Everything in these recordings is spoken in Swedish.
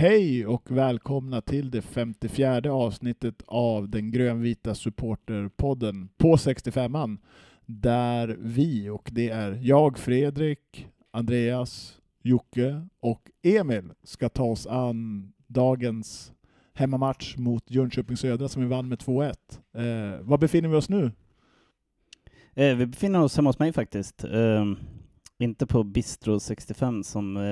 Hej och välkomna till det 54 avsnittet av den grönvita supporterpodden på 65an. Där vi, och det är jag Fredrik, Andreas, Jocke och Emil ska ta oss an dagens hemmamatch mot Jönköping Södra som vi vann med 2-1. Eh, var befinner vi oss nu? Eh, vi befinner oss hemma hos mig faktiskt. Eh, inte på Bistro 65 som eh,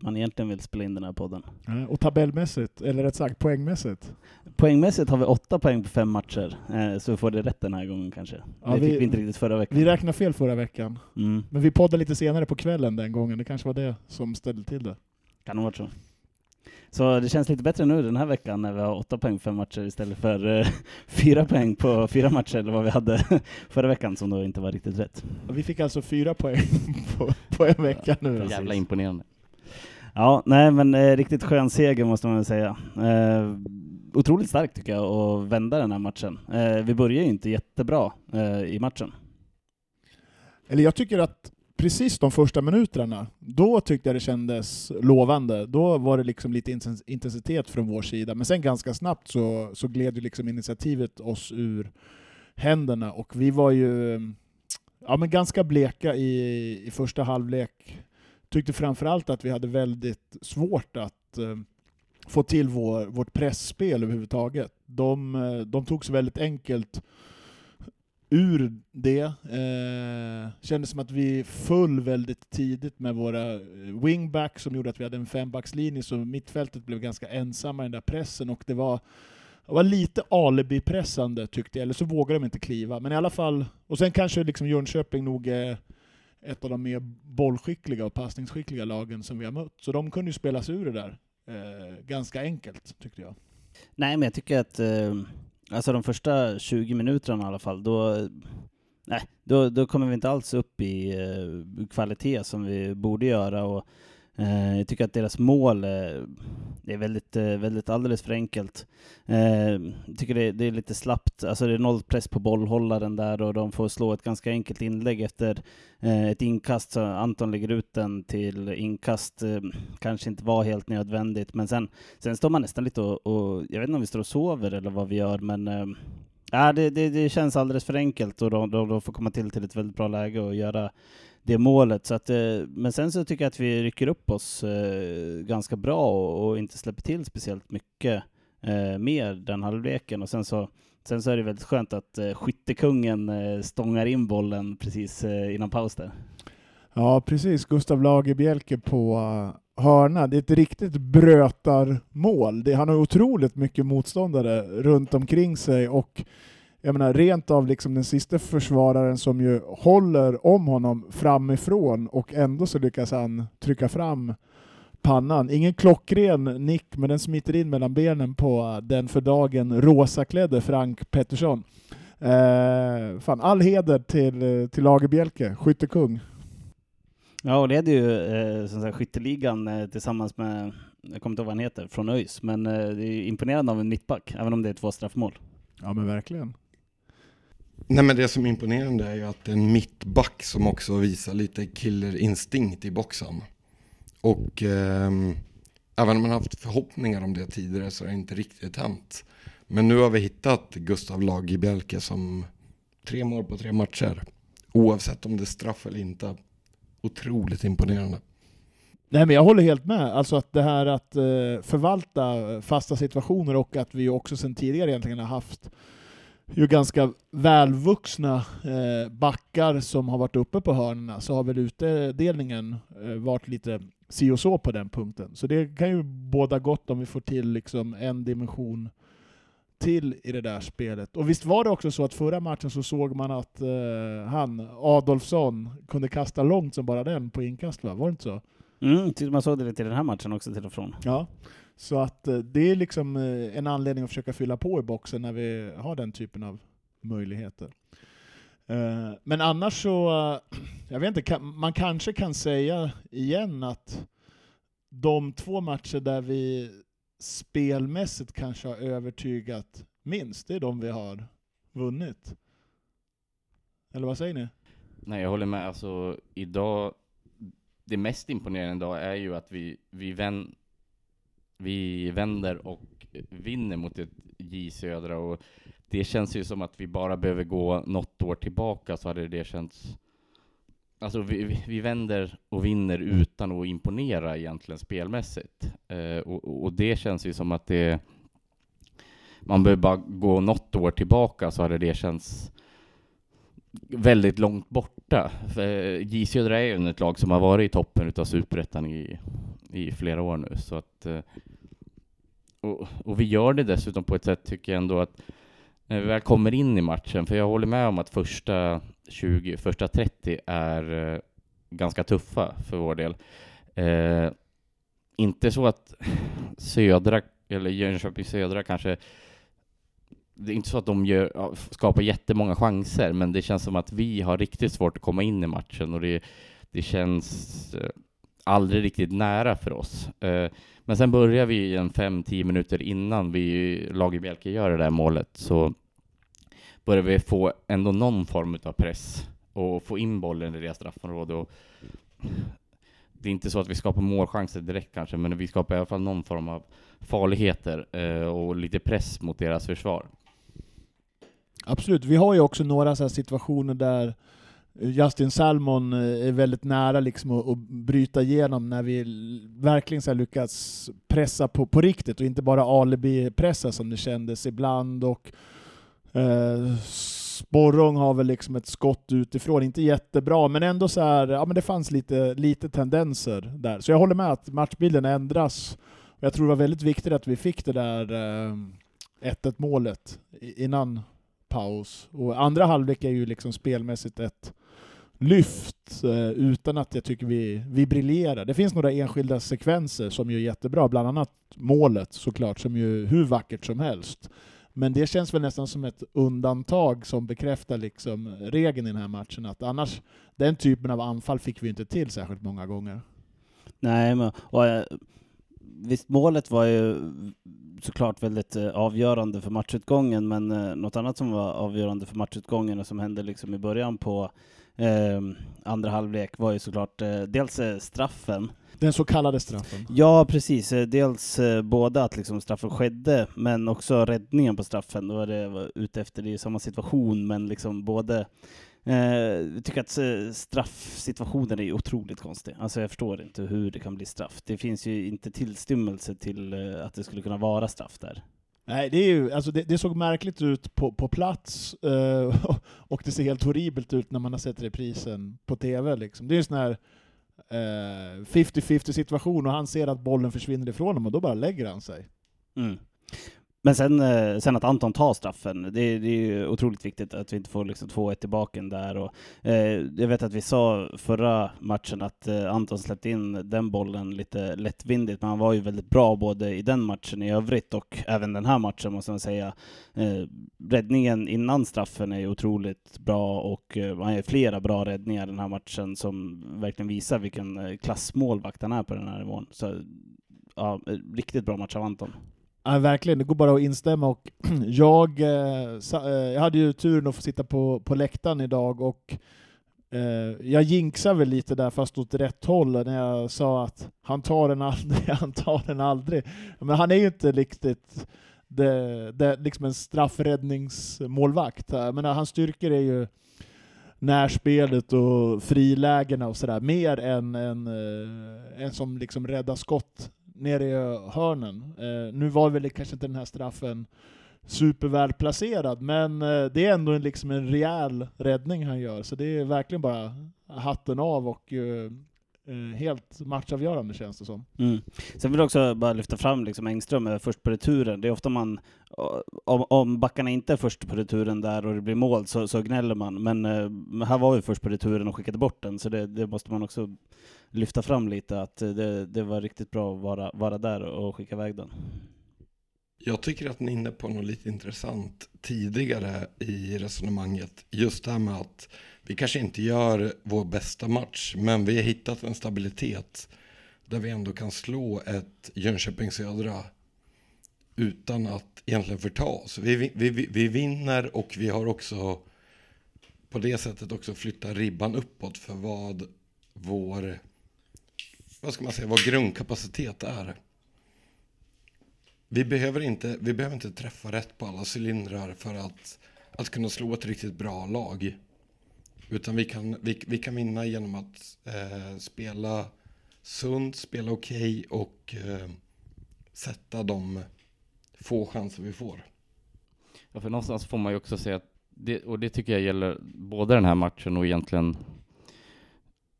man egentligen vill spela in den här podden. Och tabellmässigt, eller rätt sagt poängmässigt? Poängmässigt har vi åtta poäng på fem matcher, eh, så vi får det rätt den här gången kanske. Ja, det vi- fick vi inte riktigt förra veckan. Vi räknade fel förra veckan, Mm, men vi poddade lite senare på kvällen den gången. Det kanske var det som ställde till det. kan nog vara så. Så det känns lite bättre nu den här veckan när vi har åtta poäng fem matcher istället för eh, fyra poäng på fyra matcher, eller vad vi hade förra veckan som då inte var riktigt rätt. Vi fick alltså fyra poäng på, på en vecka nu. Precis. Jävla imponerande. Ja, nej men eh, riktigt skön seger måste man väl säga. Eh, otroligt starkt tycker jag att vända den här matchen. Eh, vi börjar ju inte jättebra eh, i matchen. Eller jag tycker att precis de första minuterna, då tyckte jag det kändes lovande. Då var det liksom lite intensitet från vår sida, men sen ganska snabbt så, så gled ju liksom initiativet oss ur händerna och vi var ju ja, men ganska bleka i, i första halvlek. Tyckte framförallt att vi hade väldigt svårt att eh, få till vår, vårt pressspel överhuvudtaget. De, eh, de tog sig väldigt enkelt ur det. Eh, kändes som att vi föll väldigt tidigt med våra eh, wingbacks som gjorde att vi hade en fembackslinje, så mittfältet blev ganska ensamma i den där pressen och det var, det var lite alibi-pressande tyckte jag, eller så vågade de inte kliva. Men i alla fall, och sen kanske liksom Jönköping nog är ett av de mer bollskickliga och passningsskickliga lagen som vi har mött. Så de kunde ju spelas ur det där eh, ganska enkelt, tyckte jag. Nej, men jag tycker att eh, alltså de första 20 minuterna i alla fall, då, nej, då, då kommer vi inte alls upp i eh, kvalitet som vi borde göra. Och, Eh, jag tycker att deras mål eh, är väldigt, eh, väldigt alldeles för enkelt. Eh, jag tycker det, det är lite slappt, alltså det är noll press på bollhållaren där och de får slå ett ganska enkelt inlägg efter eh, ett inkast, så Anton lägger ut den till inkast, eh, kanske inte var helt nödvändigt, men sen Sen står man nästan lite och, och jag vet inte om vi står och sover eller vad vi gör, men eh, ja, det, det, det känns alldeles för enkelt och de, de, de får komma till till ett väldigt bra läge och göra det målet. Så att, eh, men sen så tycker jag att vi rycker upp oss eh, ganska bra och, och inte släpper till speciellt mycket eh, mer den halvleken. Och sen så, sen så är det väldigt skönt att skyttekungen stångar in bollen precis innan paus där. Ja, precis. Gustav Lagerbielke på hörna. Det är ett riktigt brötarmål. Det, han har otroligt mycket motståndare runt omkring sig och jag menar, rent av liksom den sista försvararen som ju håller om honom framifrån och ändå så lyckas han trycka fram pannan. Ingen klockren nick, men den smiter in mellan benen på den för dagen rosaklädde Frank Pettersson. Eh, fan, all heder till, till Lagerbielke, skyttekung. Ja, och leder ju eh, som sagt, skytteligan eh, tillsammans med, jag kommer inte ihåg vad han heter, från ÖIS, men eh, det är imponerande av en mittback, även om det är två straffmål. Ja men verkligen. Nej men det som är imponerande är ju att det är en mittback som också visar lite killerinstinkt i boxen. Och eh, även om man haft förhoppningar om det tidigare så har det inte riktigt hänt. Men nu har vi hittat Gustav Lagerbielke som tre mål på tre matcher. Oavsett om det är straff eller inte. Otroligt imponerande. Nej men jag håller helt med. Alltså att det här att eh, förvalta fasta situationer och att vi också sedan tidigare egentligen har haft ju ganska välvuxna eh, backar som har varit uppe på hörnorna så har väl utdelningen eh, varit lite si och så på den punkten. Så det kan ju båda gott om vi får till liksom en dimension till i det där spelet. Och visst var det också så att förra matchen så såg man att eh, han, Adolfsson, kunde kasta långt som bara den på inkast va? Var det inte så? Mm, man såg det lite i den här matchen också till och från. Ja. Så att eh, det är liksom eh, en anledning att försöka fylla på i boxen när vi har den typen av möjligheter. Eh, men annars så, jag vet inte, man kanske kan säga igen att de två matcher där vi spelmässigt kanske har övertygat minst, det är de vi har vunnit. Eller vad säger ni? Nej, jag håller med. Alltså, idag, det mest imponerande idag är ju att vi, vi, vän, vi vänder och vinner mot ett J Södra och det känns ju som att vi bara behöver gå något år tillbaka så hade det känts Alltså vi, vi, vänder och vinner utan att imponera egentligen spelmässigt. Eh, och, och det känns ju som att det man behöver bara gå något år tillbaka så hade det känts väldigt långt borta. J Södra eh, är ju ett lag som har varit i toppen av superettan i, i flera år nu. Så att, eh, och, och, vi gör det dessutom på ett sätt, tycker jag ändå, att när vi väl kommer in i matchen, för jag håller med om att första 20, första 30 är eh, ganska tuffa för vår del. Eh, inte så att Södra, eller Jönköping Södra kanske det är inte så att de gör, skapar jättemånga chanser, men det känns som att vi har riktigt svårt att komma in i matchen och det, det känns eh, aldrig riktigt nära för oss. Eh, men sen börjar vi en fem, tio minuter innan vi, Lagerbjälke gör det där målet, så börjar vi få ändå någon form av press och få in bollen i deras straffområde. Och det är inte så att vi skapar målchanser direkt kanske, men vi skapar i alla fall någon form av farligheter eh, och lite press mot deras försvar. Absolut, vi har ju också några så situationer där eh, Justin Salmon eh, är väldigt nära liksom att, att bryta igenom när vi verkligen så lyckats pressa på, på riktigt och inte bara alibi-pressa som det kändes ibland. Och, eh, Sporrong har väl liksom ett skott utifrån, inte jättebra, men ändå så här, ja men det fanns lite, lite tendenser där. Så jag håller med att matchbilden ändras. Jag tror det var väldigt viktigt att vi fick det där eh, 1-1 målet innan paus. Och andra halvlek är ju liksom spelmässigt ett lyft eh, utan att jag tycker vi, vi briljerar. Det finns några enskilda sekvenser som är jättebra, bland annat målet såklart, som ju hur vackert som helst. Men det känns väl nästan som ett undantag som bekräftar liksom regeln i den här matchen, att annars, den typen av anfall fick vi inte till särskilt många gånger. Nej, men och, eh, visst målet var ju såklart väldigt eh, avgörande för matchutgången, men eh, något annat som var avgörande för matchutgången och som hände liksom i början på eh, andra halvlek var ju såklart eh, dels straffen. Den så kallade straffen? Ja, precis. Dels både att liksom straffen skedde, men också räddningen på straffen. Då var det ute efter, det i samma situation, men liksom både jag tycker att straffsituationen är otroligt konstig. Alltså jag förstår inte hur det kan bli straff. Det finns ju inte tillstymmelse till att det skulle kunna vara straff där. Nej, det, är ju, alltså det, det såg märkligt ut på, på plats, uh, och det ser helt horribelt ut när man har sett reprisen på TV. Liksom. Det är en sån här 50-50 uh, situation, och han ser att bollen försvinner ifrån honom, och då bara lägger han sig. Mm. Men sen, eh, sen att Anton tar straffen, det, det är ju otroligt viktigt att vi inte får liksom 2-1 tillbaka där. Och, eh, jag vet att vi sa förra matchen att eh, Anton släppte in den bollen lite lättvindigt, men han var ju väldigt bra både i den matchen i övrigt och även den här matchen måste man säga. Eh, räddningen innan straffen är ju otroligt bra och eh, han gör flera bra räddningar den här matchen som verkligen visar vilken eh, klassmålvakt han är på den här nivån. Så ja, eh, riktigt bra match av Anton. Ja, verkligen, det går bara att instämma. Och jag, eh, sa, eh, jag hade ju turen att få sitta på, på läktaren idag, och eh, jag jinxade väl lite där, fast åt rätt håll, när jag sa att han tar den aldrig, han tar den aldrig. Men han är ju inte riktigt det, det, liksom en straffräddningsmålvakt. Men hans styrkor är ju närspelet och frilägena och sådär, mer än en, eh, en som liksom räddar skott nere i hörnen. Eh, nu var väl kanske inte den här straffen superväl placerad, men eh, det är ändå en, liksom en rejäl räddning han gör, så det är verkligen bara hatten av och eh, eh, helt matchavgörande känns det som. Mm. Sen vill jag också bara lyfta fram liksom Engström är först på returen. Det är ofta man, eh, om, om backarna inte är först på returen där och det blir mål så, så gnäller man, men eh, här var vi först på returen och skickade bort den, så det, det måste man också lyfta fram lite, att det, det var riktigt bra att vara, vara där och skicka iväg den. Jag tycker att ni är inne på något lite intressant tidigare i resonemanget. Just det här med att vi kanske inte gör vår bästa match, men vi har hittat en stabilitet där vi ändå kan slå ett Jönköping Södra utan att egentligen förta oss. Vi, vi, vi, vi vinner och vi har också på det sättet också flyttat ribban uppåt för vad vår vad ska man säga, vad grundkapacitet är. vi behöver, inte, vi behöver inte träffa rätt på alla cylindrar för att, att kunna slå ett riktigt bra lag. Utan vi kan, vi, vi kan vinna genom att eh, spela sunt, spela okej okay och eh, sätta de få chanser vi får. Ja, för någonstans får man ju också säga att, det, och det tycker jag gäller både den här matchen och egentligen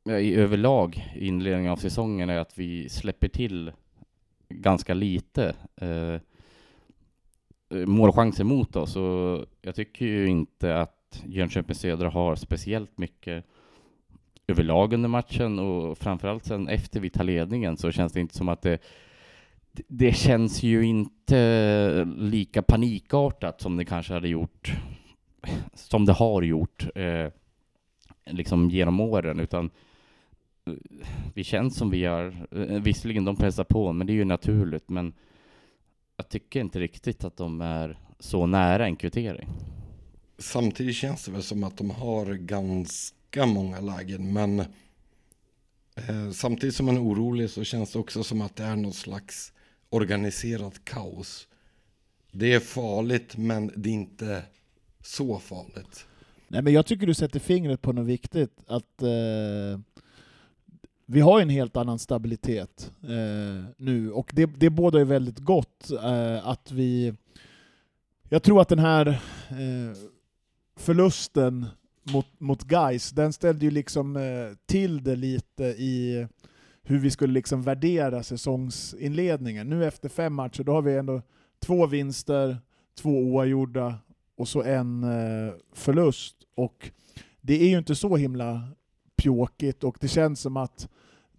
i överlag i inledningen av säsongen, är att vi släpper till ganska lite eh, eh, målchanser mot oss. Och jag tycker ju inte att Jönköping Södra har speciellt mycket överlag under matchen och framförallt sen efter vi tar ledningen så känns det inte som att det det känns ju inte lika panikartat som det kanske hade gjort, som det har gjort, eh, liksom genom åren, utan eh, vi känns som vi har, eh, visserligen de pressar på, men det är ju naturligt, men jag tycker inte riktigt att de är så nära en kvittering. Samtidigt känns det väl som att de har ganska många lägen, men eh, samtidigt som man är orolig så känns det också som att det är något slags organiserat kaos. Det är farligt, men det är inte så farligt. Nej, men jag tycker du sätter fingret på något viktigt. Att eh, vi har en helt annan stabilitet eh, nu, och det, det båda är väldigt gott. Eh, att vi... Jag tror att den här eh, förlusten mot, mot Geis, den ställde ju liksom eh, till det lite i hur vi skulle liksom värdera säsongsinledningen. Nu efter fem matcher, då har vi ändå två vinster, två oavgjorda och så en eh, förlust. Och det är ju inte så himla pjåkigt och det känns som att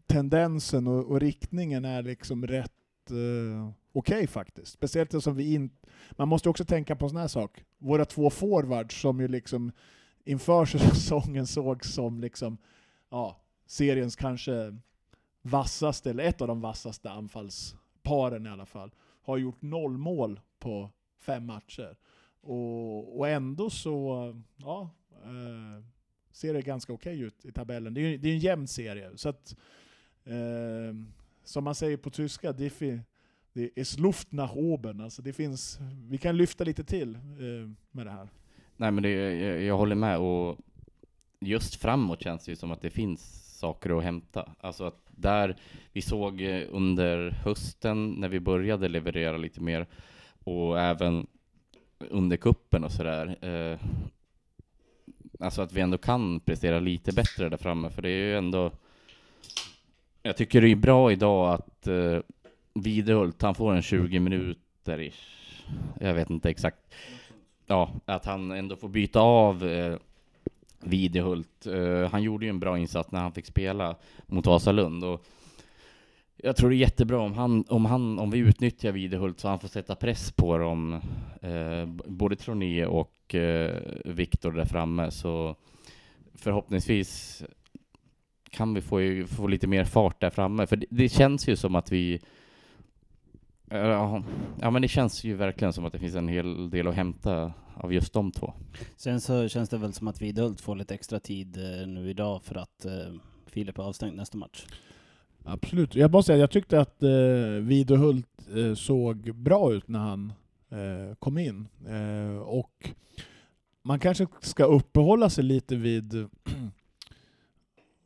tendensen och, och riktningen är liksom rätt eh, okej okay, faktiskt. Speciellt som vi in, man måste också tänka på en sån här sak. Våra två forwards som ju liksom inför säsongen sågs som liksom, ja, seriens kanske vassaste, eller ett av de vassaste anfallsparen i alla fall, har gjort noll mål på fem matcher. Och, och ändå så, ja, eh, ser det ganska okej okay ut i tabellen. Det är, det är en jämn serie. Så att, eh, som man säger på tyska, diffi, det är luft nach oben. Alltså det finns, vi kan lyfta lite till eh, med det här. Nej men det, jag, jag håller med, och just framåt känns det ju som att det finns saker att hämta. Alltså att där vi såg eh, under hösten när vi började leverera lite mer och även under kuppen och sådär. Eh, alltså att vi ändå kan prestera lite bättre där framme, för det är ju ändå jag tycker det är bra idag att eh, Videhult, han får en 20 minuter ish. Jag vet inte exakt. Ja, att han ändå får byta av eh, Videhult. Uh, han gjorde ju en bra insats när han fick spela mot Vasalund. Och jag tror det är jättebra om, han, om, han, om vi utnyttjar Videhult så han får sätta press på dem, eh, både Troné och eh, Viktor där framme. Så förhoppningsvis kan vi få, få lite mer fart där framme. För det, det känns ju som att vi eh, Ja, men det känns ju verkligen som att det finns en hel del att hämta av just de två. Sen så känns det väl som att Vidhult får lite extra tid eh, nu idag för att eh, Filip är avstängd nästa match. Absolut. Jag måste säga, jag tyckte att eh, Videhult eh, såg bra ut när han eh, kom in. Eh, och man kanske ska uppehålla sig lite vid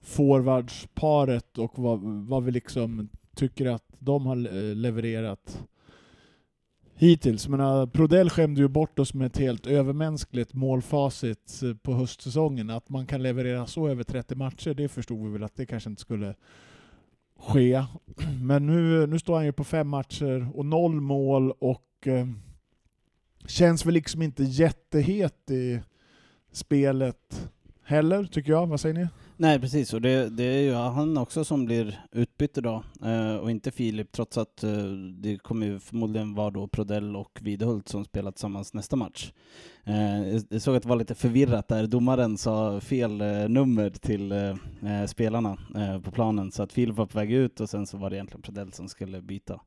forwardsparet och vad, vad vi liksom tycker att de har eh, levererat hittills. Men Prodell skämde ju bort oss med ett helt övermänskligt målfacit eh, på höstsäsongen. Att man kan leverera så över 30 matcher, det förstod vi väl att det kanske inte skulle ske. Men nu, nu står han ju på fem matcher och noll mål och eh, känns väl liksom inte jättehet i spelet heller, tycker jag. Vad säger ni? Nej precis, och det, det är ju han också som blir utbytt idag eh, och inte Filip trots att eh, det kommer ju förmodligen vara då Prodell och Videhult som spelar tillsammans nästa match. Eh, jag såg att det var lite förvirrat där, domaren sa fel eh, nummer till eh, eh, spelarna eh, på planen så att Filip var på väg ut och sen så var det egentligen Prodell som skulle byta.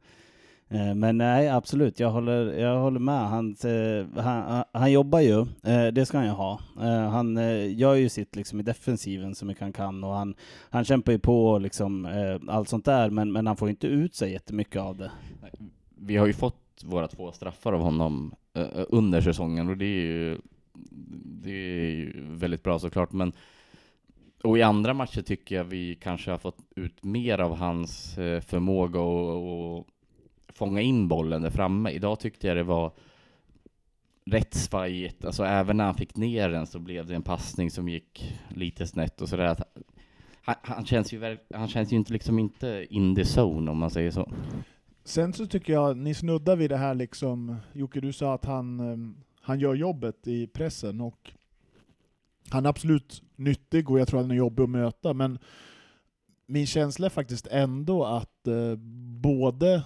Eh, men nej, absolut, jag håller, jag håller med. Han, eh, han, han jobbar ju, eh, det ska han ju ha. Han gör ju sitt liksom i defensiven så mycket han kan och han, han kämpar ju på liksom allt sånt där, men, men han får inte ut sig jättemycket av det. Vi har ju fått våra två straffar av honom under säsongen och det är ju det är ju väldigt bra såklart, men och i andra matcher tycker jag vi kanske har fått ut mer av hans förmåga förmåga och fånga in bollen där framme. Idag tyckte jag det var rätt svajigt, alltså även när han fick ner den så blev det en passning som gick lite snett och sådär. Han, han, känns ju, han känns ju inte liksom inte in the zone om man säger så. Sen så tycker jag, ni snuddar vid det här liksom, Jocke du sa att han, ehm, han gör jobbet i pressen och han är absolut nyttig och jag tror att han är jobbig att möta, men min känsla är faktiskt ändå att eh, både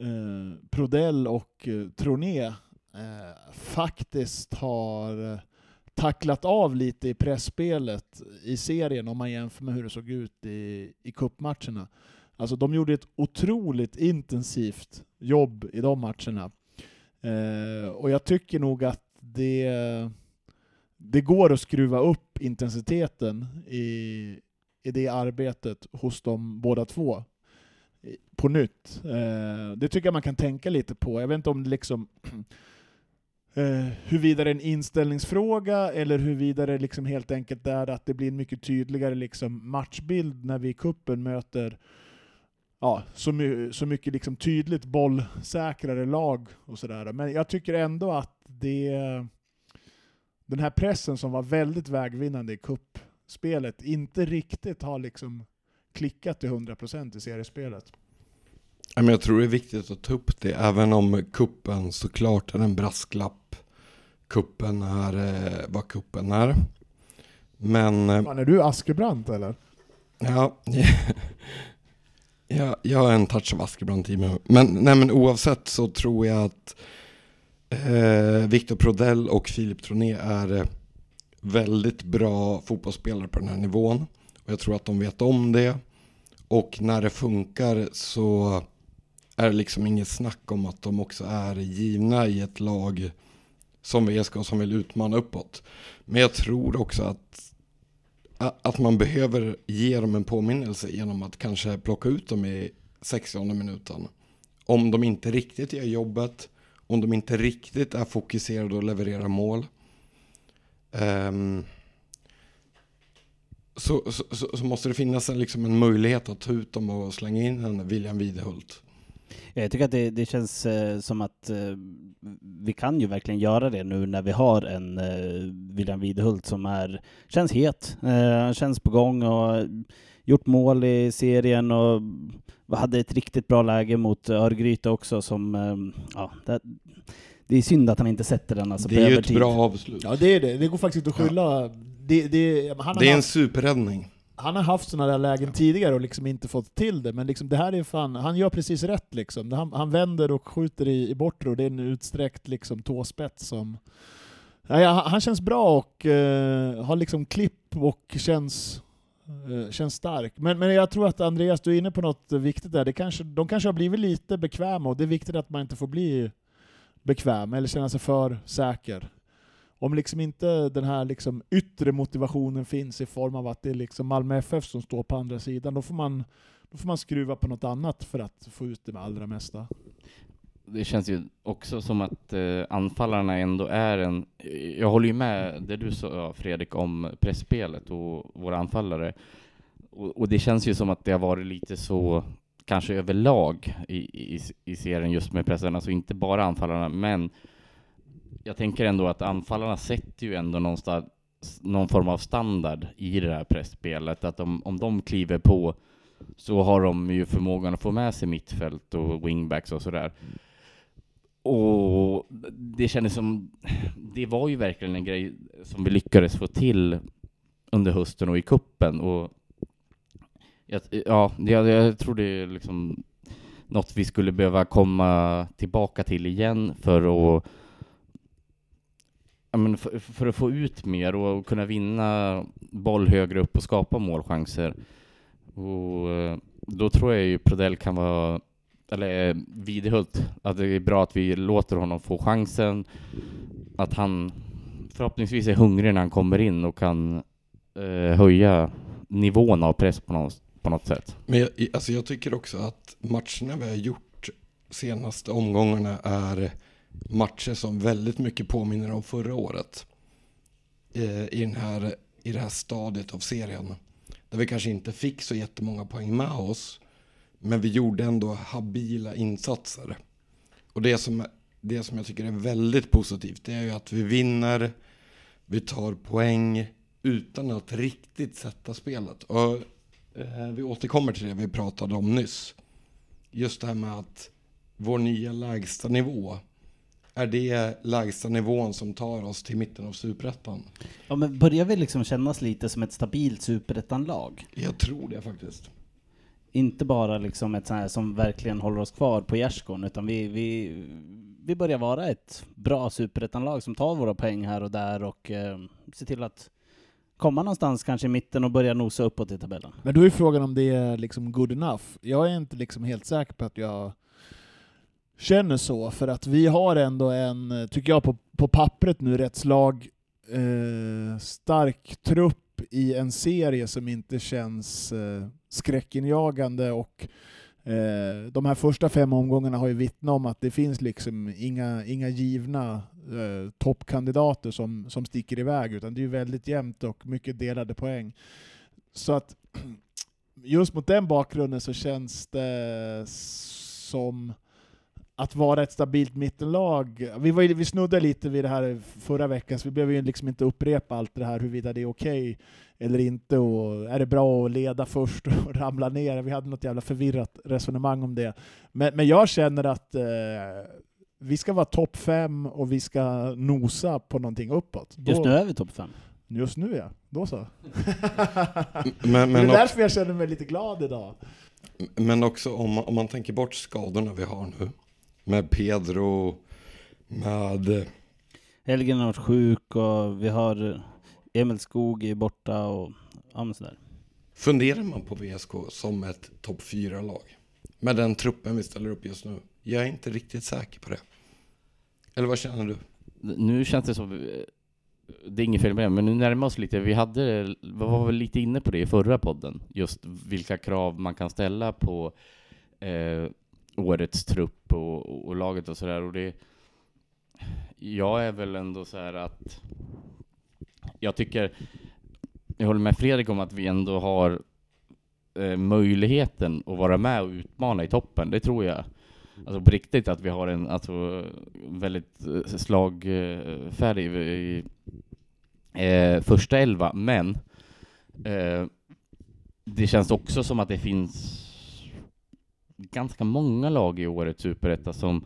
eh, Prodell och eh, Troné eh, faktiskt har eh, tacklat av lite i pressspelet i serien om man jämför med hur det såg ut i, i cupmatcherna. Alltså de gjorde ett otroligt intensivt jobb i de matcherna. Eh, och jag tycker nog att det, det går att skruva upp intensiteten i, i det arbetet hos de båda två på nytt. Eh, det tycker jag man kan tänka lite på. Jag vet inte om det liksom Uh, huruvida det är en inställningsfråga eller huruvida det liksom helt enkelt är att det blir en mycket tydligare liksom matchbild när vi i kuppen möter ja, så, my så mycket liksom tydligt bollsäkrare lag och sådär. Men jag tycker ändå att det den här pressen som var väldigt vägvinnande i kuppspelet inte riktigt har liksom klickat till 100% i seriespelet. Jag tror det är viktigt att ta upp det, även om kuppen såklart är en brasklapp. Kuppen är eh, vad kuppen är. Men... Eh, Fan, är du Askebrandt eller? Ja, ja, jag har en touch av Askebrandt i mig. Men, nej, men oavsett så tror jag att eh, Victor Prodell och Filip Troné är eh, väldigt bra fotbollsspelare på den här nivån. Och jag tror att de vet om det. Och när det funkar så är det liksom inget snack om att de också är givna i ett lag som VSK som vill utmana uppåt. Men jag tror också att, att man behöver ge dem en påminnelse genom att kanske plocka ut dem i 60 minuten. Om de inte riktigt gör jobbet, om de inte riktigt är fokuserade och levererar mål. Um, så, så, så, måste det finnas en, liksom en möjlighet att ta ut dem och slänga in en William Widehult. Jag tycker att det, det känns eh, som att eh, vi kan ju verkligen göra det nu när vi har en eh, William Widehult som är, känns het, eh, känns på gång och gjort mål i serien och hade ett riktigt bra läge mot Örgryte också som, ja, det, det, är synd att han inte sätter den alltså Det är ju ett bra avslut. Ja det är det, det går faktiskt inte att skylla. Ja. Det, det, det är en superräddning han har haft sådana där lägen tidigare och liksom inte fått till det, men liksom det här är fan, han gör precis rätt liksom. Han, han vänder och skjuter i, i bortre och det är en utsträckt liksom, tåspets som... Ja, han känns bra och uh, har liksom klipp och känns, uh, känns stark. Men, men jag tror att Andreas, du är inne på något viktigt där. Det kanske, de kanske har blivit lite bekväma och det är viktigt att man inte får bli bekväm eller känna sig för säker om liksom inte den här liksom yttre motivationen finns i form av att det är liksom Malmö FF som står på andra sidan, då får man, då får man skruva på något annat för att få ut det allra mesta. Det känns ju också som att eh, anfallarna ändå är en... Jag håller ju med det du sa Fredrik om pressspelet och våra anfallare. Och, och, det känns ju som att det har varit lite så, kanske överlag i, i, i serien just med pressen, alltså inte bara anfallarna, men jag tänker ändå att anfallarna sätter ju ändå någonstans någon form av standard i det här pressspelet, att om, om de kliver på så har de ju förmågan att få med sig mittfält och wingbacks och sådär. Och det kändes som, det var ju verkligen en grej som vi lyckades få till under hösten och i kuppen och jag, ja, jag, jag tror det är liksom något vi skulle behöva komma tillbaka till igen för att men för, för, att få ut mer och kunna vinna boll högre upp och skapa målchanser. Och eh, då tror jag ju Prodell kan vara, eller eh, Videhult, att det är bra att vi låter honom få chansen. Att han förhoppningsvis är hungrig när han kommer in och kan eh, höja nivån av press på något, på något sätt. Men jag, alltså jag tycker också att matcherna vi har gjort senaste omgångarna är matcher som väldigt mycket påminner om förra året. Eh, I, den här, I det här stadiet av serien. Där vi kanske inte fick så jättemånga poäng med oss. Men vi gjorde ändå habila insatser. Och det som, det som jag tycker är väldigt positivt det är ju att vi vinner, vi tar poäng utan att riktigt sätta spelet. Och, eh, vi återkommer till det vi pratade om nyss. Just det här med att vår nya lägsta nivå är det lägsta nivån som tar oss till mitten av superettan. Ja, men börjar vi liksom kännas lite som ett stabilt superettan-lag? Jag tror det faktiskt. Inte bara liksom ett sånt här som verkligen håller oss kvar på gärdsgården, utan vi, vi, vi börjar vara ett bra superettanlag som tar våra poäng här och där och eh, ser till att komma någonstans kanske i mitten och börja nosa uppåt i tabellen. Men då är frågan om det är liksom good enough. Jag är inte liksom helt säker på att jag känner så, för att vi har ändå en, tycker jag på, på pappret nu, rätt slag eh, stark trupp i en serie som inte känns eh, skräckinjagande och eh, de här första fem omgångarna har ju vittnat om att det finns liksom inga, inga givna eh, toppkandidater som, som sticker iväg, utan det är ju väldigt jämnt och mycket delade poäng. Så att just mot den bakgrunden så känns det som att vara ett stabilt mittenlag. Vi, var, vi snuddade lite vid det här förra veckan, så vi behöver ju liksom inte upprepa allt det här huruvida det är okej okay eller inte, och är det bra att leda först och ramla ner? Vi hade något jävla förvirrat resonemang om det. Men, men jag känner att eh, vi ska vara topp fem och vi ska nosa på någonting uppåt. Då, Just nu är vi topp fem. Just nu ja, då så. Men, det är men, därför jag känner mig lite glad idag. men också om man, om man tänker bort skadorna vi har nu. Med Pedro, med... Helgen har varit sjuk och vi har Emil Skog är borta och ja, men sådär. Funderar man på VSK som ett topp 4-lag? Med den truppen vi ställer upp just nu? Jag är inte riktigt säker på det. Eller vad känner du? Nu känns det som, det är inget fel med det, men nu närmar oss lite, vi hade, vi var väl lite inne på det i förra podden, just vilka krav man kan ställa på eh, årets trupp och, och laget och sådär. Och det, jag är väl ändå så här att jag tycker, jag håller med Fredrik om att vi ändå har eh, möjligheten att vara med och utmana i toppen, det tror jag. Alltså på riktigt att vi har en alltså, väldigt eh, slagfärdig i eh, första elva, men eh, det känns också som att det finns ganska många lag i årets superetta som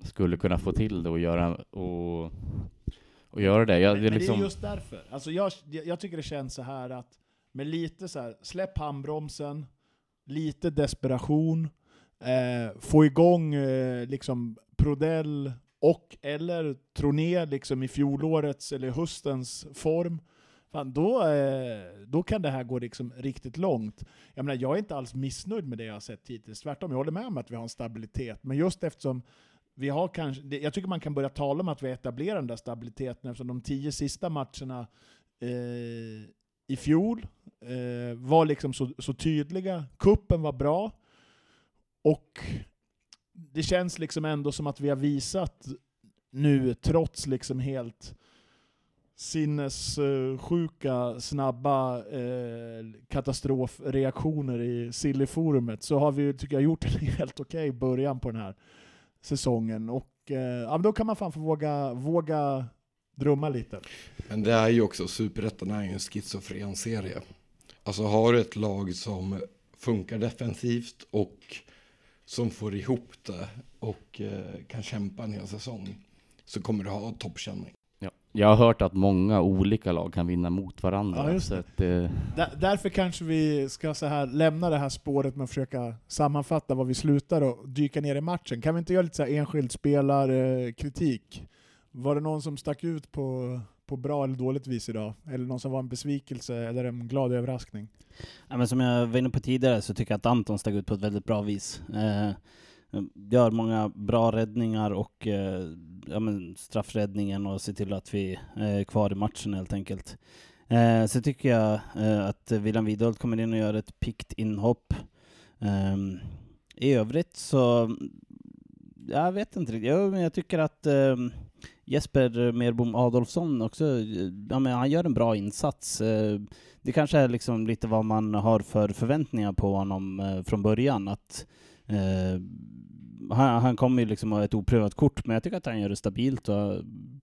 skulle kunna få till det och göra, och, och göra det. Jag, Men, det är men liksom, det är just därför. Alltså jag, jag tycker det känns så här att med lite så här, släpp handbromsen, lite desperation, eh, få igång eh, liksom Prodell och eller Troné liksom i fjolårets eller höstens form. Fan, då, eh, då kan det här gå liksom riktigt långt. Jag, menar, jag är inte alls missnöjd med det jag har sett hittills. Tvärtom, jag håller med om att vi har en stabilitet. Men just eftersom vi har kanske, jag tycker man kan börja tala om att vi etablerar den där stabiliteten eftersom de tio sista matcherna eh, i fjol eh, var liksom så, så tydliga. Kuppen var bra. Och det känns liksom ändå som att vi har visat nu, trots liksom helt sinnessjuka, snabba eh, katastrofreaktioner i Silly-forumet, så har vi, tycker jag, gjort en helt okej början på den här säsongen. Och eh, ja, men då kan man fan få våga, våga drömma lite. Men det är ju också, Superettan är ju en schizofren serie. Alltså har du ett lag som funkar defensivt och som får ihop det och eh, kan kämpa en hel säsong så kommer du ha toppkänning ja. Jag har hört att många olika lag kan vinna mot varandra. Ja, just det. att, eh, Där, därför kanske vi ska så här, lämna det här spåret med att försöka sammanfatta var vi slutar och dyka ner i matchen. Kan vi inte göra lite så här enskild spelarkritik? Var det någon som stack ut på, på bra eller dåligt vis idag? Eller någon som var en besvikelse eller en glad överraskning? Ja, men som jag var inne på tidigare så tycker jag att Anton steg ut på ett väldigt bra vis. Eh, Eh, gör många bra räddningar och eh, ja, men straffräddningen och ser till att vi eh, är kvar i matchen helt enkelt. Eh, så tycker jag eh, att William Widholt kommer in och gör ett pikt inhopp. Eh, I övrigt så jag vet inte riktigt. Jo, men jag tycker att eh, Jesper Merbom Adolfsson också, ja, men han gör en bra insats. Eh, det kanske är liksom lite vad man har för förväntningar på honom eh, från början. Att, eh, han, han kommer ju liksom ha ett oprövat kort, men jag tycker att han gör det stabilt och mm,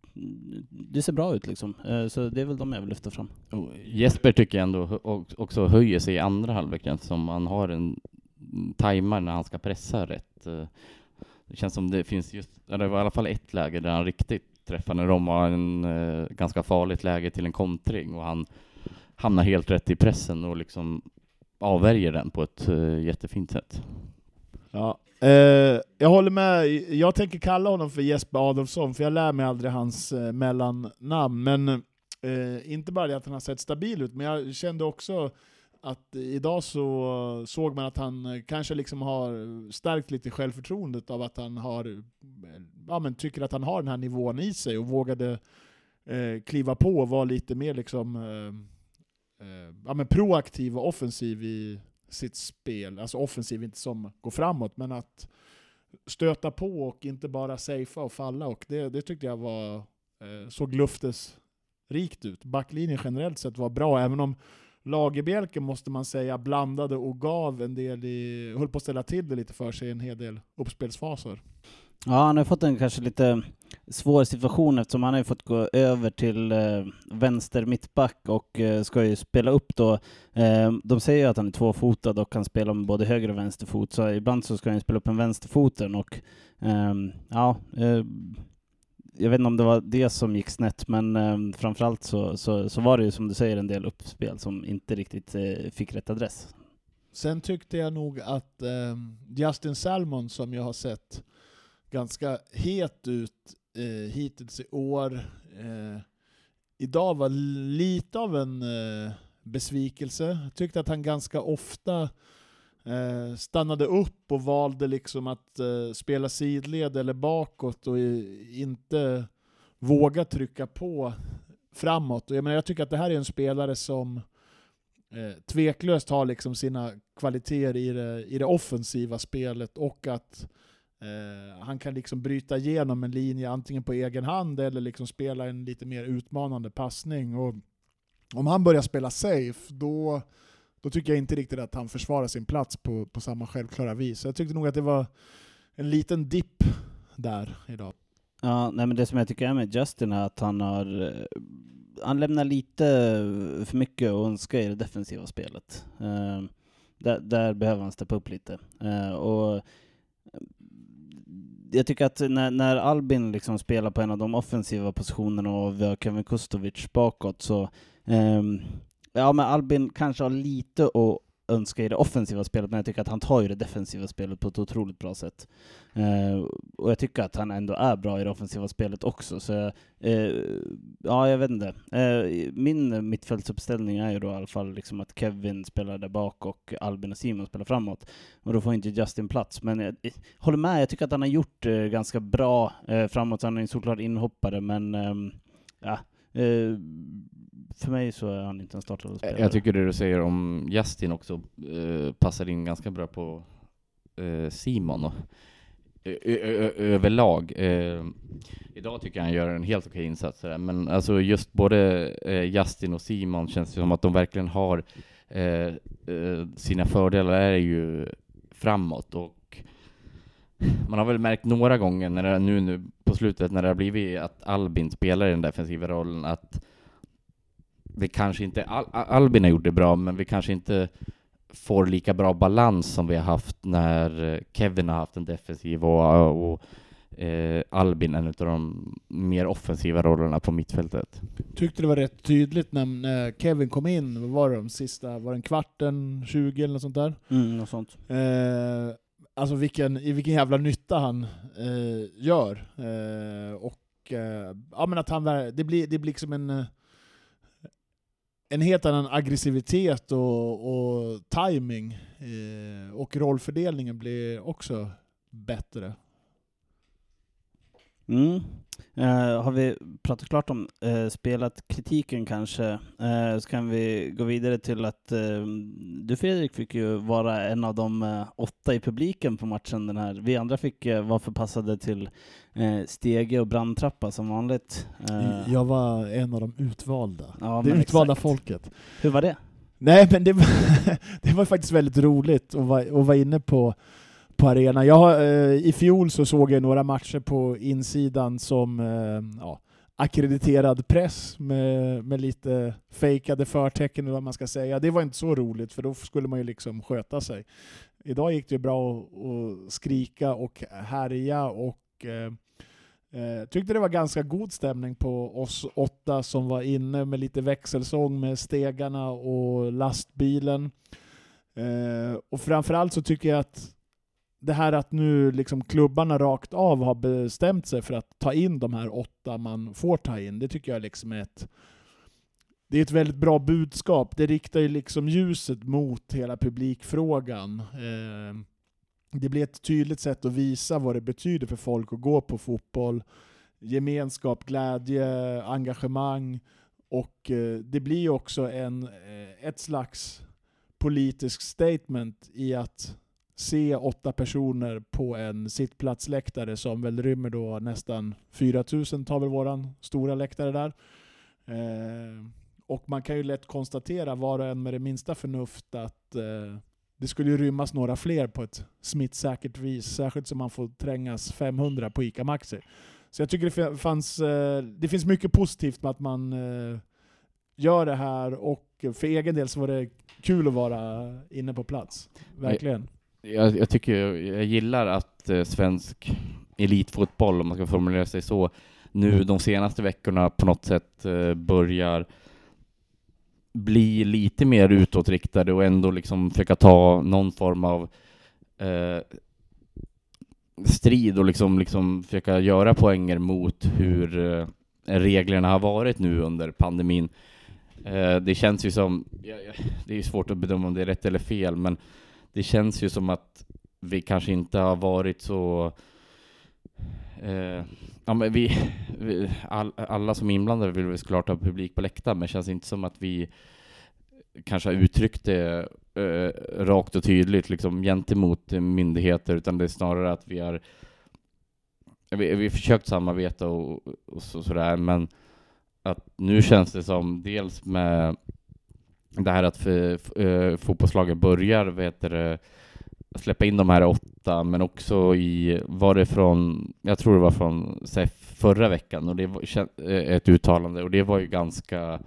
det ser bra ut liksom. Eh, så det är väl de jag vill lyfta fram. Och Jesper tycker jag ändå också höjer sig i andra halvleken som han har en tajmar när han ska pressa rätt. Eh, det känns som det finns just, eller det var i alla fall ett läge där han riktigt träffade när de har en eh, ganska farligt läge till en kontring och han hamnar helt rätt i pressen och liksom avvärjer den på ett eh, jättefint sätt. Ja. Eh, jag håller med, jag tänker kalla honom för Jesper Adolfsson, för jag lär mig aldrig hans eh, mellannamn. Men eh, inte bara det att han har sett stabil ut, men jag kände också att idag så såg man att han kanske liksom har stärkt lite självförtroendet av att han har, ja, men tycker att han har den här nivån i sig och vågade eh, kliva på och vara lite mer liksom, eh, eh ja, men proaktiv och offensiv i sitt spel. Alltså offensiv, inte som går framåt, men att stöta på och inte bara safea och falla. Och det, det tyckte jag var, eh, såg luftesrikt ut. Backlinjen generellt sett var bra, även om Lagerbjälke måste man säga blandade och gav en del i, höll på att ställa till det lite för sig i en hel del uppspelsfaser. Ja, han har fått en kanske lite svår situation eftersom han har ju fått gå över till eh, vänster mittback och eh, ska ju spela upp då. Eh, de säger ju att han är tvåfotad och kan spela med både höger och vänster fot, så ibland så ska han ju spela upp en vänsterfoten och ehm, ja, eh, jag vet inte om det var det som gick snett, men eh, framförallt så, så, så var det ju som du säger en del uppspel som inte riktigt eh, fick rätt adress. Sen tyckte jag nog att eh, Justin Salmon, som jag har sett ganska het ut eh, hittills i år, eh, idag var lite av en eh, besvikelse. Jag tyckte att han ganska ofta eh, stannade upp och valde liksom att eh, spela sidled eller bakåt och inte våga trycka på framåt. Och jag, menar, jag tycker att det här är en spelare som eh, tveklöst har liksom sina kvaliteter i det, i det offensiva spelet och att Eh, han kan liksom bryta igenom en linje antingen på egen hand eller liksom spela en lite mer utmanande passning. Och om han börjar spela safe, då, då tycker jag inte riktigt att han försvarar sin plats på, på samma självklara vis. Så jag tyckte nog att det var en liten dipp där idag. Ja, nej men det som jag tycker är med Justin är att han har eh, han lämnar lite för mycket att önska i det defensiva spelet. Uh, där, där behöver han steppa upp lite. Uh, och jag tycker att när, när Albin liksom spelar på en av de offensiva positionerna och vi har Kevin Kustovic bakåt så um, Ja men Albin kanske har lite att önska i det offensiva spelet, men jag tycker att han tar ju det defensiva spelet på ett otroligt bra sätt. Eh, och jag tycker att han ändå är bra i det offensiva spelet också, så eh, ja, jag vet inte. Eh, min mittfältsuppställning är ju då i alla fall liksom att Kevin spelar där bak och Albin och Simon spelar framåt. Och då får inte Justin plats, men jag, jag håller med, jag tycker att han har gjort eh, ganska bra eh, framåt, han är en såklart inhoppare, men ehm, ja, Eh, för mig så är han inte en startande spelare. Jag tycker det du säger om Justin också eh, passar in ganska bra på eh, Simon. Och, överlag. Eh, idag tycker jag han gör en helt okej insats, sådär. men alltså just både eh, Justin och Simon känns det som att de verkligen har eh, eh, sina fördelar är ju framåt och man har väl märkt några gånger när det, nu, nu på slutet när det har blivit att Albin spelar i den defensiva rollen att vi kanske inte, Al, Albin har gjort det bra, men vi kanske inte får lika bra balans som vi har haft när eh, Kevin har haft en defensiv och, och eh, Albin en av de mer offensiva rollerna på mittfältet. Tyckte det var rätt tydligt när, Kevin kom in, vad var det de sista, var det en kvarten, 20 eller något sånt där? Mm, något sånt. Eh, alltså vilken, i vilken jävla nytta han eh, gör. Eh, och eh, ja, men att han, det blir, det blir liksom en, eh, en helt annan aggressivitet och, och timing eh, och rollfördelningen blir också bättre. Mm. Eh, har vi pratat klart om eh, spelat kritiken kanske, eh, så kan vi gå vidare till att du Fredrik fick ju vara en av de åtta i publiken på matchen den här. Vi andra fick vara förpassade till stege och brandtrappa som vanligt. Jag var en av de utvalda. ja, det utvalda exakt. folket. Hur var det? Nej men det var, det var faktiskt väldigt roligt att vara, att vara inne på, på arenan. Jag, eh, I fjol så såg jag några matcher på insidan som eh, ja, akkrediterad press med, med lite fejkade förtecken eller vad man ska säga. Det var inte så roligt för då skulle man ju liksom sköta sig. Idag gick det ju bra att, att skrika och härja och eh, Eh, tyckte det var ganska god stämning på oss åtta som var inne med lite växelsång med stegarna och lastbilen. Eh, och framförallt så tycker jag att det här att nu liksom klubbarna rakt av har bestämt sig för att ta in de här åtta man får ta in, det tycker jag liksom är ett det är ett väldigt bra budskap. Det riktar ju liksom ljuset mot hela publikfrågan. Eh, det blir ett tydligt sätt att visa vad det betyder för folk att gå på fotboll. Gemenskap, glädje, engagemang. Och eh, det blir också en, eh, ett slags politisk statement i att se åtta personer på en sittplatsläktare som väl rymmer då nästan 4000 tar väl våran stora läktare där. Eh, och man kan ju lätt konstatera, var och en med det minsta förnuft, att eh, det skulle ju rymmas några fler på ett smittsäkert vis, särskilt som man får trängas 500 på ICA Maxi. Så jag tycker det, fanns, eh, det finns mycket positivt med att man eh, gör det här, och för egen del så var det kul att vara inne på plats. Verkligen. Jag, jag tycker, jag gillar att eh, svensk elitfotboll, om man ska formulera sig så, nu de senaste veckorna på något sätt eh, börjar bli lite mer utåtriktade och ändå liksom försöka ta någon form av eh, strid och liksom, liksom försöka göra poänger mot hur eh, reglerna har varit nu under pandemin. Eh, det känns ju som, ja, det är svårt att bedöma om det är rätt eller fel, men det känns ju som att vi kanske inte har varit så eh, ja, men vi, vi all, alla som är inblandade vill väl såklart ha publik på läktaren, men det känns inte som att vi kanske har uttryckt det eh, rakt och tydligt liksom, gentemot myndigheter, utan det är snarare att vi har vi, vi har försökt samarbeta och, och så, sådär, men att nu känns det som dels med det här att för, eh, fotbollslagen börjar vet det, släppa in de här åtta, men också i, var det från, jag tror det var från SEF förra veckan, och det var eh, ett uttalande, och det var ju ganska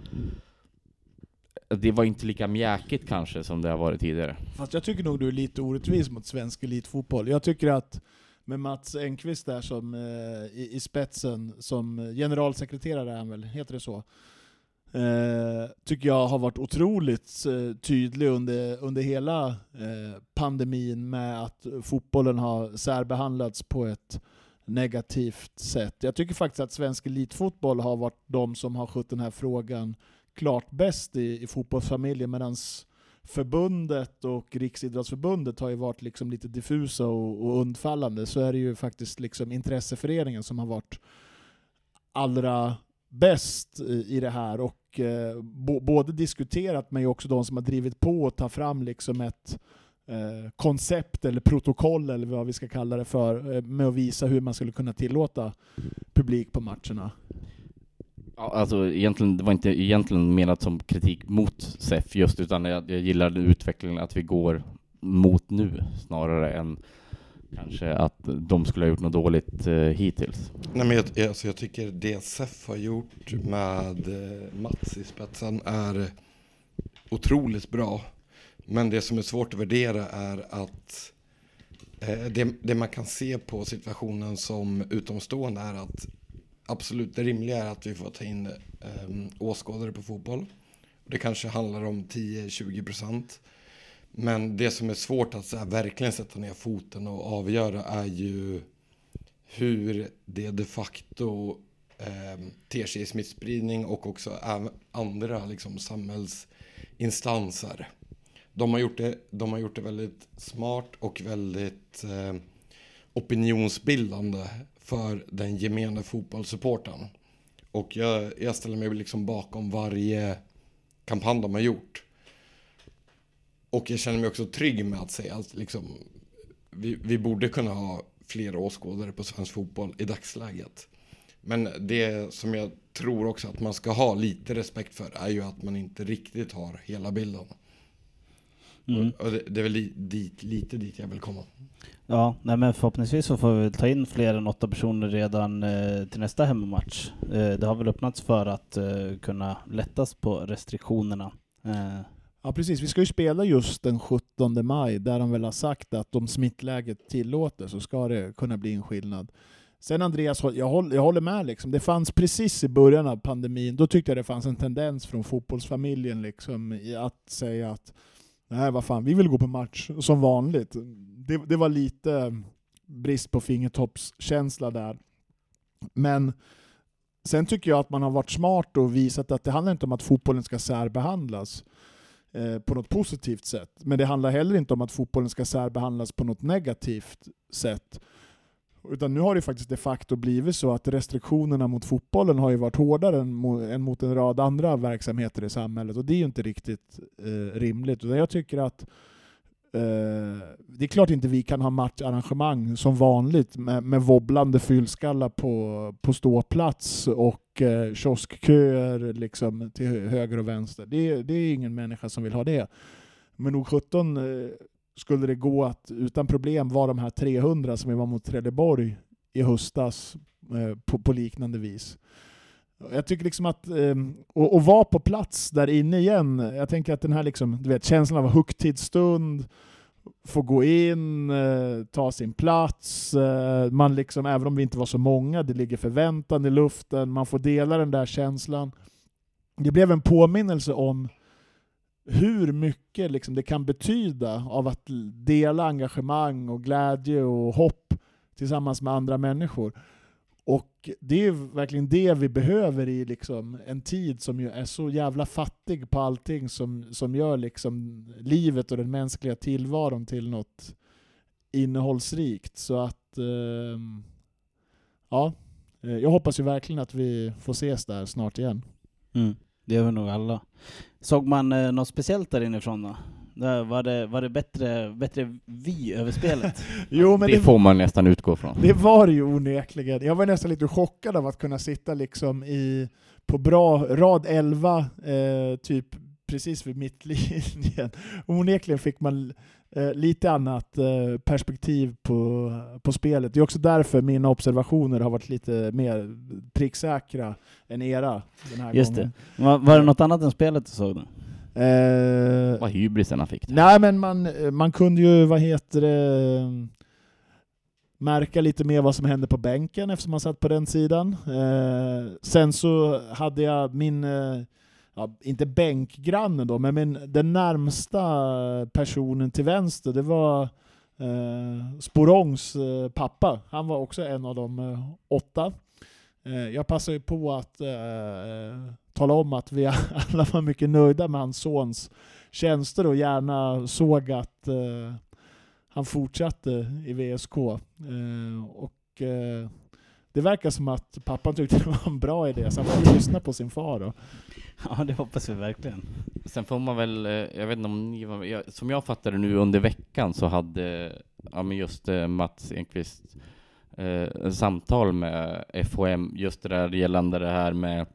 det var inte lika mjäkigt kanske som det har varit tidigare. Fast jag tycker nog du är lite orättvis mot svensk elitfotboll. Jag tycker att med Mats Engqvist där som eh, i, i, spetsen, som generalsekreterare är han väl, heter det så? Eh, tycker jag har varit otroligt eh, tydlig under, under hela eh, pandemin med att fotbollen har särbehandlats på ett negativt sätt. Jag tycker faktiskt att svensk elitfotboll har varit de som har skött den här frågan klart bäst i, i fotbollsfamiljen medan förbundet och Riksidrottsförbundet har ju varit liksom lite diffusa och, och undfallande. Så är det ju faktiskt liksom intresseföreningen som har varit allra bäst i, i det här och eh, både diskuterat men också de som har drivit på att ta fram liksom ett eh, koncept eller protokoll eller vad vi ska kalla det för eh, med att visa hur man skulle kunna tillåta publik på matcherna. Ja, alltså egentligen, det var inte egentligen menat som kritik mot SEF just, utan jag, jag gillar utvecklingen att vi går mot nu snarare än kanske att de skulle ha gjort något dåligt eh, hittills. Nej, men jag, alltså jag tycker det SEF har gjort med eh, Mats i spetsen är otroligt bra. Men det som är svårt att värdera är att eh, det, det man kan se på situationen som utomstående är att absolut det rimliga är att vi får ta in eh, åskådare på fotboll. Det kanske handlar om 10-20 procent. Men det som är svårt att här, verkligen sätta ner foten och avgöra är ju hur det de facto eh, ter sig i smittspridning och också andra liksom, samhällsinstanser. De har, gjort det, de har gjort det väldigt smart och väldigt eh, opinionsbildande för den gemene fotbollssupporten. Och jag, jag ställer mig liksom bakom varje kampanj de har gjort. Och jag känner mig också trygg med att säga att liksom, vi, vi borde kunna ha fler åskådare på svensk fotboll i dagsläget. Men det som jag tror också att man ska ha lite respekt för är ju att man inte riktigt har hela bilden. Mm. Och det, det är väl li, dit, lite dit jag vill komma. Ja, nej men förhoppningsvis så får vi ta in fler än åtta personer redan eh, till nästa hemmamatch. Eh, det har väl öppnats för att eh, kunna lättas på restriktionerna. Ja precis, vi ska ju spela just den 17 maj där de väl har sagt att om smittläget tillåter så ska det kunna bli en skillnad. Sen Andreas, jag håller, jag håller med. Liksom. Det fanns precis i början av pandemin, då tyckte jag det fanns en tendens från fotbollsfamiljen liksom, i att säga att nej vad fan, vi vill gå på match som vanligt. Det, det var lite brist på fingertoppskänsla där. Men sen tycker jag att man har varit smart och visat att det handlar inte om att fotbollen ska särbehandlas eh, på något positivt sätt. Men det handlar heller inte om att fotbollen ska särbehandlas på något negativt sätt. Utan nu har det faktiskt de facto blivit så att restriktionerna mot fotbollen har ju varit hårdare än, än mot en rad andra verksamheter i samhället och det är ju inte riktigt eh, rimligt. Utan jag tycker att eh, Eh, det är klart inte vi kan ha matcharrangemang som vanligt med, med wobblande fyllskallar på, på ståplats och eh, kioskköer liksom till höger och vänster. Det, det är ingen människa som vill ha det. Men nog 17 eh, skulle det gå att utan problem vara de här 300 som vi var mot Trelleborg i höstas eh, på, på, liknande vis. Jag tycker liksom att, eh, och, och vara på plats där inne igen, jag tänker att den här liksom, du vet, känslan av högtidsstund, få gå in, eh, ta sin plats, eh, man liksom, även om vi inte var så många, det ligger förväntan i luften, man får dela den där känslan. Det blev en påminnelse om hur mycket liksom det kan betyda av att dela engagemang och glädje och hopp tillsammans med andra människor. Och det är verkligen det vi behöver i liksom en tid som ju är så jävla fattig på allting som, som gör liksom livet och den mänskliga tillvaron till något innehållsrikt. Så att, ehm, eh, ja, jag hoppas ju verkligen att vi får ses där snart igen. Mm. Det gör vi nog alla. Såg man eh, något speciellt där inifrån då? Var det, var det bättre, bättre vi över spelet? jo, men det, det, får man nästan utgå från. Det var ju onekligen. Jag var nästan lite chockad av att kunna sitta liksom i, på bra rad 11, eh, typ precis vid mittlinjen. Onekligen fick man eh, lite annat eh, perspektiv på, på spelet. Det är också därför mina observationer har varit lite mer pricksäkra än era den här Just gången. det. Var, var det något annat än spelet du såg då? Eh, Vad hybrisen han fick. Det. Nej men man, man kunde ju, vad heter det, märka lite mer vad som hände på bänken eftersom man satt på den sidan. Eh, sen så hade jag min eh, ja, inte bänkgrannen då, men min, den närmsta personen till vänster, det var eh, Sporongs eh, pappa. Han var också en av de eh, åtta. Eh, jag passade ju på att eh, eh, tala om att vi alla var mycket nöjda med hans sons tjänster och gärna såg att eh, han fortsatte i VSK. Eh, och det verkar som att pappan tyckte det var en bra idé, så han får lyssna på sin far då. Ja, det hoppas vi verkligen. Sen får man väl, jag vet inte om ni var jag, som jag fattade nu under veckan så hade, ja men just eh, Mats Enqvist eh, samtal med FHM, just det där gällande det här med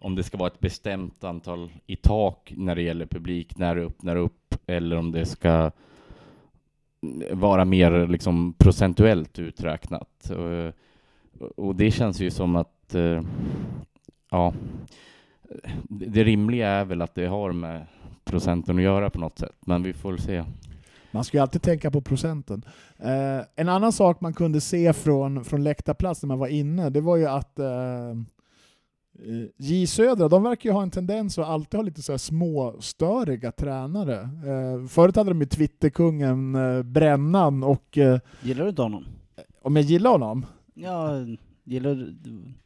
om det ska vara ett bestämt antal i tak när det gäller publik, när det öppnar upp, eller om det ska vara mer liksom procentuellt uträknat. Och, och det känns ju som att, eh, ja, det rimliga är väl att det har med procenten att göra på något sätt, men vi får se. Man ska ju alltid tänka på procenten. Eh, en annan sak man kunde se från, från läktarplats när man var inne, det var ju att eh, J Södra, de verkar ju ha en tendens att alltid ha lite så här småstöriga tränare. Eh, förut hade de ju Twitterkungen eh, Brännan och... Eh, gillar du inte honom? Om jag gillar honom? Ja, gillar du...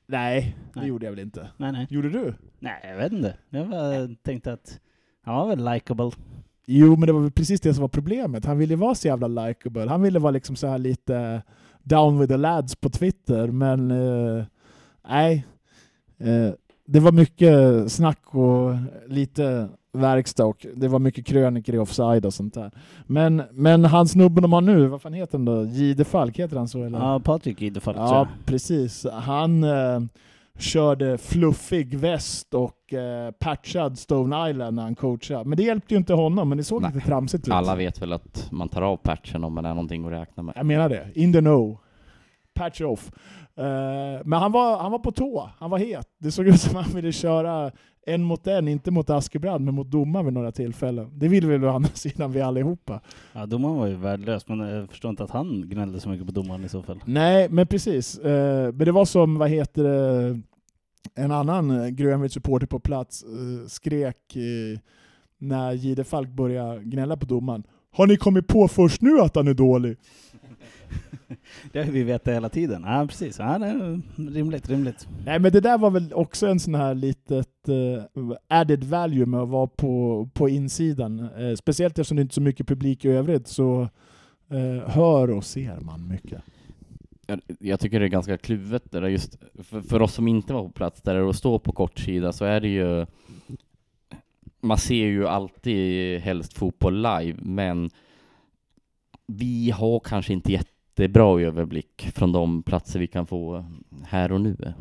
Nej, det Nej. gjorde jag väl inte. Nej, nej. Gjorde du? Nej, jag vet inte. Jag bara tänkte att han var väl likable. Jo, men det var precis det som var problemet. Han ville vara så jävla likable. Han ville vara liksom så här lite down with the lads på Twitter, men eh, nej. Eh, det var mycket snack och lite verkstad och det var mycket krönikor i offside och sånt där. Men, men han snubben de har nu, vad fan heter han då? Jihde Falk, heter han så eller? Ja, Patrik Idefalk tror Ja, precis. Han eh, körde fluffig väst och eh, patchad Stone Island när han coachade. Men det hjälpte ju inte honom, men det såg Nej. lite tramsigt ut. Alla vet väl att man tar av patchen om man är någonting att räkna med. Jag menar det. In the know. Patch off. Eh, men han var, han var på tå. Han var het. Det såg ut som han ville köra en mot en, inte mot Askebrand, men mot domaren vid några tillfällen. Det vill väl å andra sidan vi allihopa. Ja, domaren var ju värdelös, men jag förstår inte att han gnällde så mycket på domaren i så fall. Nej, men precis. Eh, men det var som, vad heter det, en annan eh, Grönvitt-supporter på plats eh, skrek eh, när Jihde Falk började gnälla på domaren. Har ni kommit på först nu att han är dålig? Det har vi vetat hela tiden. Ja, precis. Ja, är rimligt, rimligt. Nej men det där var väl också en sån här litet eh, added value med att vara på, på insidan. Eh, speciellt eftersom det inte är så mycket publik i övrigt så eh, hör och ser man mycket. Jag, tycker det är ganska kluvet det där just, för, för oss som inte var på plats där och står på kortsida så är det ju man ser ju alltid helst fotboll live, men vi har kanske inte jättebra överblick från de platser vi kan få här och nu.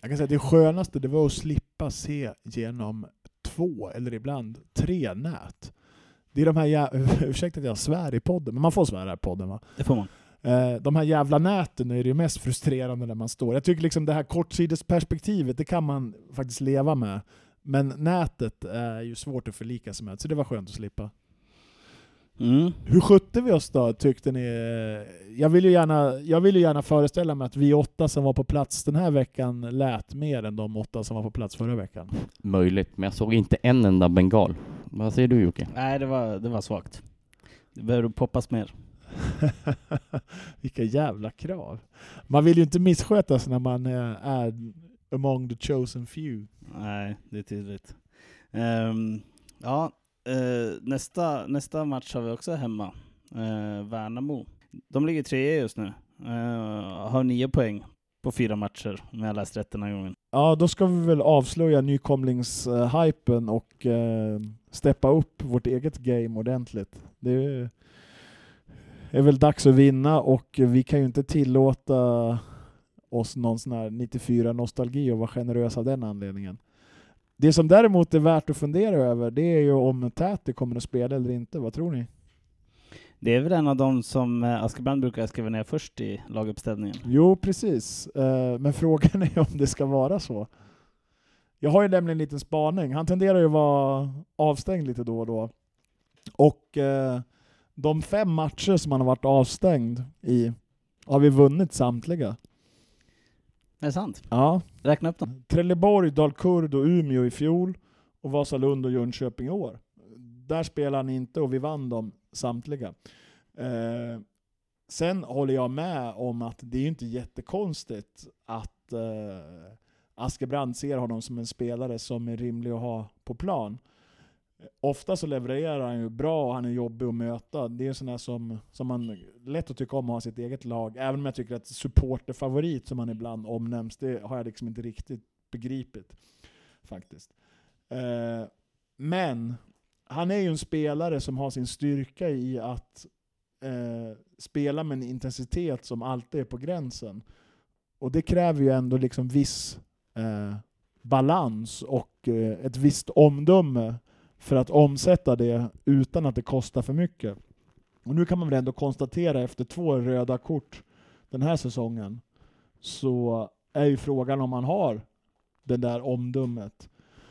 Jag kan säga att det skönaste det var att slippa se genom två eller ibland tre nät. Det är de här ursäkta att jag svär i podden, men man får svära i podden va? Det får man. Eh, de här jävla näten är det mest frustrerande när man står. Jag tycker liksom det här kortsidesperspektivet, det kan man faktiskt leva med. Men nätet är ju svårt att förlika sig med, så det var skönt att slippa. Mm. Hur skötte vi oss då, tyckte ni? Jag vill, ju gärna, jag vill ju gärna föreställa mig att vi åtta som var på plats den här veckan lät mer än de åtta som var på plats förra veckan. Möjligt, men jag såg inte en enda bengal. Vad säger du Jocke? Nej, det var, det var svagt. Det behöver poppas mer. Vilka jävla krav. Man vill ju inte misskötas när man eh, är among the chosen few. Nej, det är tydligt. Ehm, ja, eh, nästa, nästa match har vi också hemma. Uh, Värnamo. De ligger trea just nu. Eh, har nio poäng på fyra matcher, om jag läst rätt den här gången. Ja, då ska vi väl avslöja nykomlingshypen och eh, steppa upp vårt eget game ordentligt. Det är, är väl dags att vinna och vi kan ju inte tillåta oss någon sån här 94-nostalgi och vara generösa av den anledningen. Det som däremot är värt att fundera över det är ju om Täty kommer att spela eller inte. Vad tror ni? Det är väl en av de som eh, Askebrand brukar skriva ner först i laguppställningen. Jo, precis. Eh, Men frågan är om det ska vara så. Jag har ju nämligen en liten spaning. Han tenderar ju att vara avstängd lite då och då. Och eh, de fem matcher som han har varit avstängd i har vi vunnit samtliga. Är det sant? Ja. Räkna upp dem. Trelleborg, Dalkurd och Umeå i fjol och Vasalund och Jönköping i år. Där spelar han inte och vi vann dem samtliga. Eh, sen håller jag med om att det är inte jättekonstigt att eh, Askebrand ser honom som en spelare som är rimlig att ha på plan. Ofta så levererar han ju bra och han är jobbig att möta. Det är sån som, som man lätt att tycka om att ha sitt eget lag. Även om jag tycker att supporterfavorit som han ibland omnämns, det har jag liksom inte riktigt begripit. Faktiskt. Eh, men han är ju en spelare som har sin styrka i att eh, spela med en intensitet som alltid är på gränsen. Och det kräver ju ändå liksom viss eh, balans och eh, ett visst omdöme för att omsätta det utan att det kostar för mycket. Och nu kan man väl ändå konstatera efter två röda kort den här säsongen så är ju frågan om han har det där omdömet.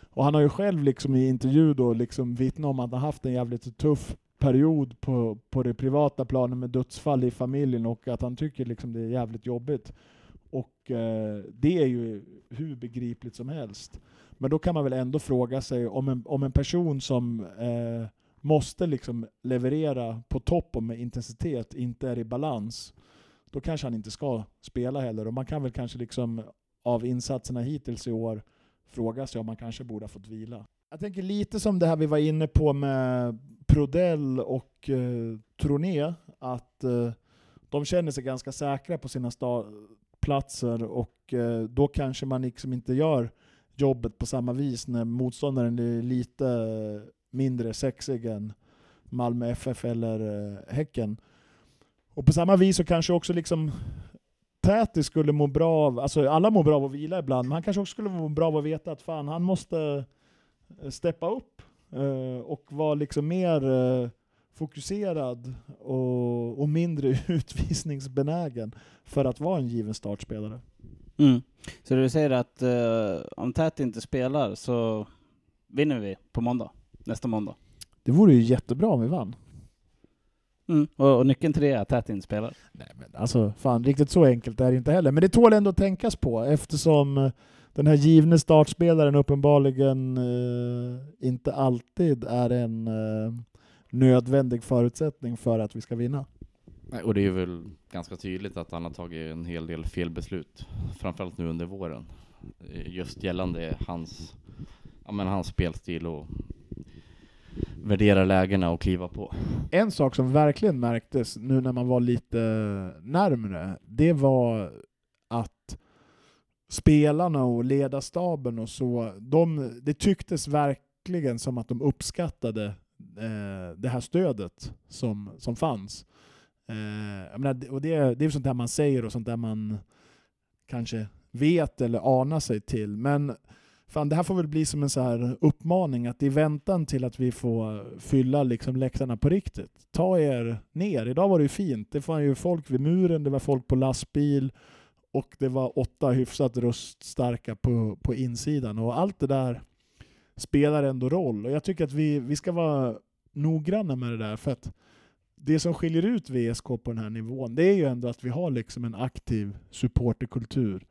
Och han har ju själv liksom i intervju då liksom vittnat om att han haft en jävligt tuff period på, på det privata planet med dödsfall i familjen och att han tycker liksom det är jävligt jobbigt. Och eh, det är ju hur begripligt som helst. Men då kan man väl ändå fråga sig om en, om en person som eh, måste liksom leverera på topp och med intensitet inte är i balans, då kanske han inte ska spela heller. Och man kan väl kanske liksom av insatserna hittills i år fråga sig om man kanske borde ha fått vila. Jag tänker lite som det här vi var inne på med Prodell och eh, Troné, att eh, de känner sig ganska säkra på sina platser och eh, då kanske man liksom inte gör jobbet på samma vis när motståndaren är lite mindre sexig än Malmö FF eller eh, Häcken. Och på samma vis så kanske också liksom Täti skulle må bra av, alltså alla mår bra av att vila ibland, men han kanske också skulle må bra av att veta att fan, han måste eh, steppa upp eh, och vara liksom mer fokuserad och, och mindre utvisningsbenägen för att vara en given startspelare. Mm. Så du säger att eh, om Tät inte spelar så vinner vi på måndag, nästa måndag? Det vore ju jättebra om vi vann. Mm. Och, och nyckeln till det är att Tät inte spelar? Nej men alltså, fan riktigt så enkelt är det inte heller. Men det tål ändå att tänkas på eftersom eh, den här givne startspelaren uppenbarligen eh, inte alltid är en eh, nödvändig förutsättning för att vi ska vinna. Nej, Och det är väl ganska tydligt att han har tagit en hel del felbeslut, framförallt nu under våren. Just gällande hans, ja, men hans spelstil och värdera lägena och kliva på. En sak som verkligen märktes nu när man var lite närmre, det var att spelarna och ledarstaben och så, de, det tycktes verkligen som att de uppskattade eh, det här stödet som, som fanns. Eh, jag menar, och det, det är sånt där man säger och sånt där man kanske vet eller anar sig till. Men fan, det här får väl bli som en så här uppmaning att i väntan till att vi får fylla liksom läktarna på riktigt, ta er ner. Idag var det ju fint. Det var ju folk vid muren, det var folk på lastbil och det var åtta hyfsat röststarka på, på insidan. Och allt det där spelar ändå roll. Och jag tycker att vi, vi ska vara noggranna med det där. för att det som skiljer ut VSK på den här nivån, det är ju ändå att vi har liksom en aktiv supporterkultur.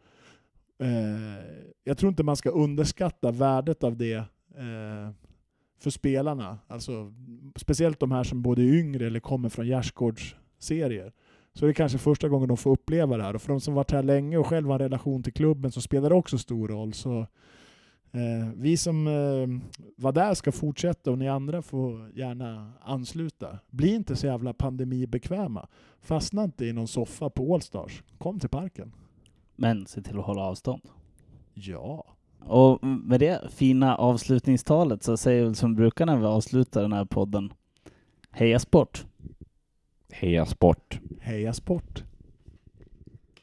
Eh, jag tror inte man ska underskatta värdet av det eh, för spelarna. Alltså, speciellt de här som både är yngre eller kommer från gärdsgårdsserier. Så det är kanske första gången de får uppleva det här. Och för de som varit här länge och själva har en relation till klubben så spelar det också stor roll. Så vi som eh, var där ska fortsätta och ni andra får gärna ansluta. Bli inte så jävla pandemibekväma. Fastna inte i någon soffa på Allstars. Kom till parken. Men se till att hålla avstånd. Ja. Och med det fina avslutningstalet så säger vi som brukar när vi avslutar den här podden. Heja sport! Heja sport! Heja sport!